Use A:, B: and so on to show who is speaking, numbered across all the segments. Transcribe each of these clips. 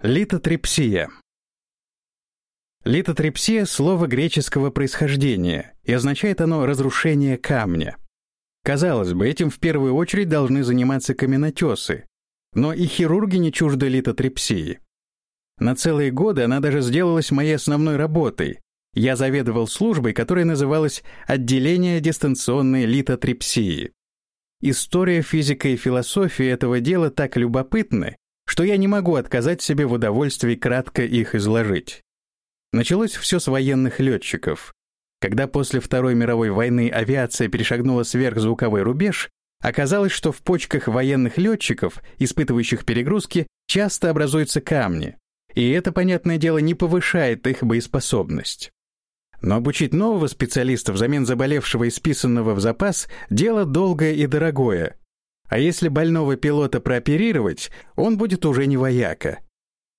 A: Литотрепсия. Литотрепсия — слово греческого происхождения, и означает оно «разрушение камня». Казалось бы, этим в первую очередь должны заниматься каменотесы, но и хирурги не чужды литотрепсии. На целые годы она даже сделалась моей основной работой. Я заведовал службой, которая называлась «Отделение дистанционной литотрепсии». История, физика и философия этого дела так любопытны, что я не могу отказать себе в удовольствии кратко их изложить. Началось все с военных летчиков. Когда после Второй мировой войны авиация перешагнула сверхзвуковой рубеж, оказалось, что в почках военных летчиков, испытывающих перегрузки, часто образуются камни, и это, понятное дело, не повышает их боеспособность. Но обучить нового специалиста взамен заболевшего и списанного в запас – дело долгое и дорогое, а если больного пилота прооперировать, он будет уже не вояка.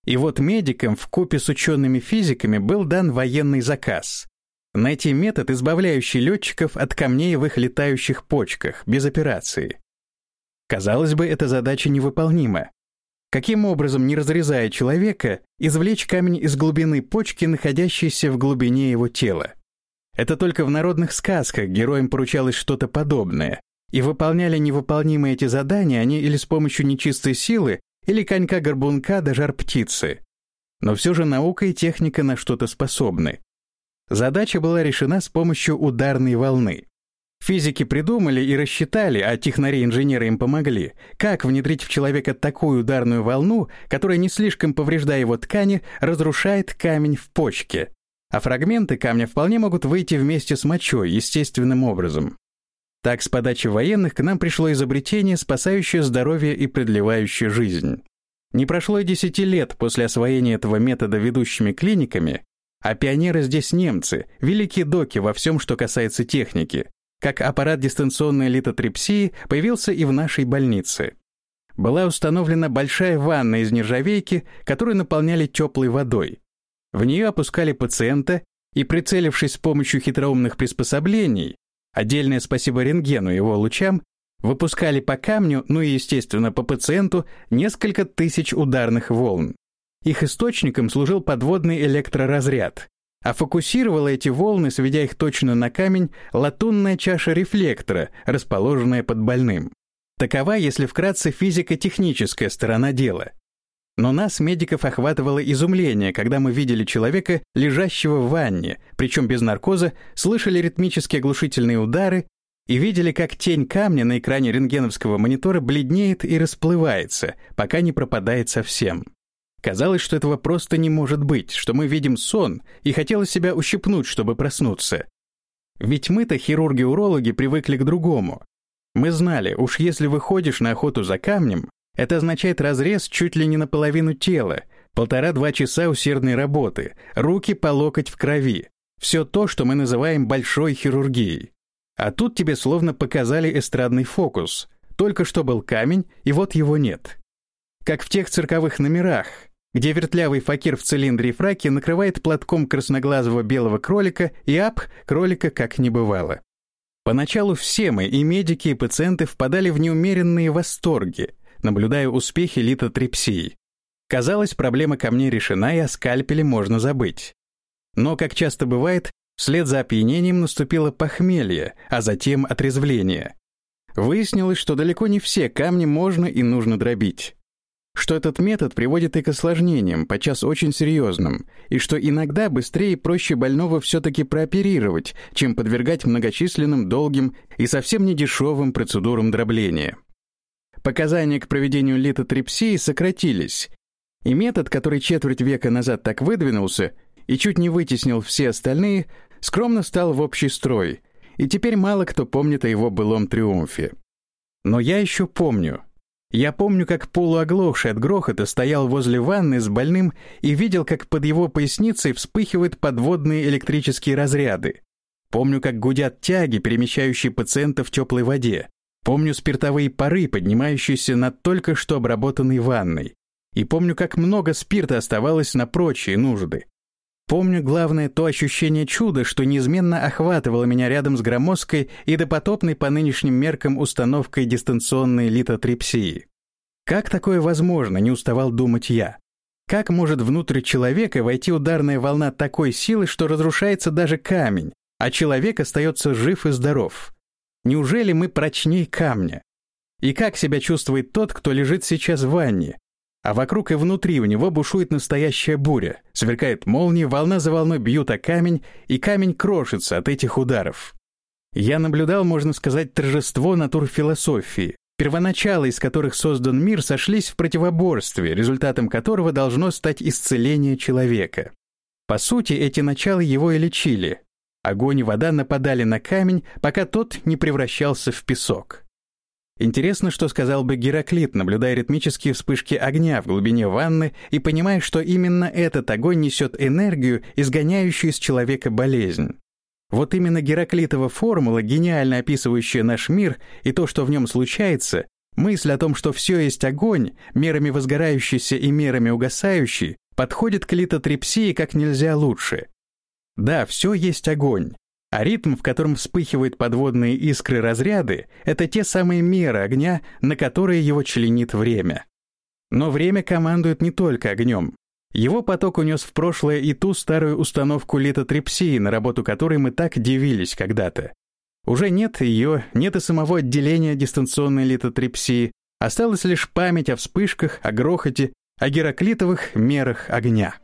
A: И вот медикам в купе с учеными-физиками был дан военный заказ. Найти метод, избавляющий летчиков от камней в их летающих почках, без операции. Казалось бы, эта задача невыполнима. Каким образом, не разрезая человека, извлечь камень из глубины почки, находящейся в глубине его тела? Это только в народных сказках героям поручалось что-то подобное, и выполняли невыполнимые эти задания они или с помощью нечистой силы, или конька-горбунка до жар-птицы. Но все же наука и техника на что-то способны. Задача была решена с помощью ударной волны. Физики придумали и рассчитали, а технари-инженеры им помогли, как внедрить в человека такую ударную волну, которая, не слишком повреждая его ткани, разрушает камень в почке. А фрагменты камня вполне могут выйти вместе с мочой естественным образом. Так, с подачи военных к нам пришло изобретение, спасающее здоровье и продлевающее жизнь. Не прошло и десяти лет после освоения этого метода ведущими клиниками, а пионеры здесь немцы, великие доки во всем, что касается техники, как аппарат дистанционной литотрепсии появился и в нашей больнице. Была установлена большая ванна из нержавейки, которую наполняли теплой водой. В нее опускали пациента и, прицелившись с помощью хитроумных приспособлений, Отдельное спасибо рентгену и его лучам выпускали по камню, ну и, естественно, по пациенту, несколько тысяч ударных волн. Их источником служил подводный электроразряд, а фокусировала эти волны, сведя их точно на камень, латунная чаша рефлектора, расположенная под больным. Такова, если вкратце, физико-техническая сторона дела. Но нас, медиков, охватывало изумление, когда мы видели человека, лежащего в ванне, причем без наркоза, слышали ритмические оглушительные удары и видели, как тень камня на экране рентгеновского монитора бледнеет и расплывается, пока не пропадает совсем. Казалось, что этого просто не может быть, что мы видим сон, и хотелось себя ущипнуть, чтобы проснуться. Ведь мы-то, хирурги-урологи, привыкли к другому. Мы знали, уж если выходишь на охоту за камнем, это означает разрез чуть ли не наполовину тела, полтора-два часа усердной работы, руки по локоть в крови. Все то, что мы называем большой хирургией. А тут тебе словно показали эстрадный фокус. Только что был камень, и вот его нет. Как в тех цирковых номерах, где вертлявый факир в цилиндре и фраке накрывает платком красноглазого белого кролика, и ап, кролика как не бывало. Поначалу все мы, и медики, и пациенты, впадали в неумеренные восторги, наблюдая успехи литотрепсии. Казалось, проблема камней решена, и о скальпеле можно забыть. Но, как часто бывает, вслед за опьянением наступило похмелье, а затем отрезвление. Выяснилось, что далеко не все камни можно и нужно дробить. Что этот метод приводит и к осложнениям, подчас очень серьезным, и что иногда быстрее и проще больного все-таки прооперировать, чем подвергать многочисленным, долгим и совсем недешевым процедурам дробления. Показания к проведению литотрепсии сократились, и метод, который четверть века назад так выдвинулся и чуть не вытеснил все остальные, скромно стал в общий строй, и теперь мало кто помнит о его былом триумфе. Но я еще помню. Я помню, как полуоглохший от грохота стоял возле ванны с больным и видел, как под его поясницей вспыхивают подводные электрические разряды. Помню, как гудят тяги, перемещающие пациента в теплой воде. Помню спиртовые пары, поднимающиеся над только что обработанной ванной. И помню, как много спирта оставалось на прочие нужды. Помню, главное, то ощущение чуда, что неизменно охватывало меня рядом с громоздкой и допотопной по нынешним меркам установкой дистанционной литотрепсии. Как такое возможно, не уставал думать я. Как может внутрь человека войти ударная волна такой силы, что разрушается даже камень, а человек остается жив и здоров? Неужели мы прочней камня? И как себя чувствует тот, кто лежит сейчас в ванне? А вокруг и внутри у него бушует настоящая буря. Сверкает молния, волна за волной бьют о камень, и камень крошится от этих ударов. Я наблюдал, можно сказать, торжество натурфилософии, Первоначала, из которых создан мир, сошлись в противоборстве, результатом которого должно стать исцеление человека. По сути, эти начала его и лечили. Огонь и вода нападали на камень, пока тот не превращался в песок. Интересно, что сказал бы Гераклит, наблюдая ритмические вспышки огня в глубине ванны и понимая, что именно этот огонь несет энергию, изгоняющую из человека болезнь. Вот именно Гераклитова формула, гениально описывающая наш мир и то, что в нем случается, мысль о том, что все есть огонь, мерами возгорающийся и мерами угасающий, подходит к литотрепсии как нельзя лучше. Да, все есть огонь, а ритм, в котором вспыхивают подводные искры разряды, это те самые меры огня, на которые его членит время. Но время командует не только огнем. Его поток унес в прошлое и ту старую установку литотрепсии, на работу которой мы так дивились когда-то. Уже нет ее, нет и самого отделения дистанционной литотрепсии, осталась лишь память о вспышках, о грохоте, о гераклитовых мерах огня.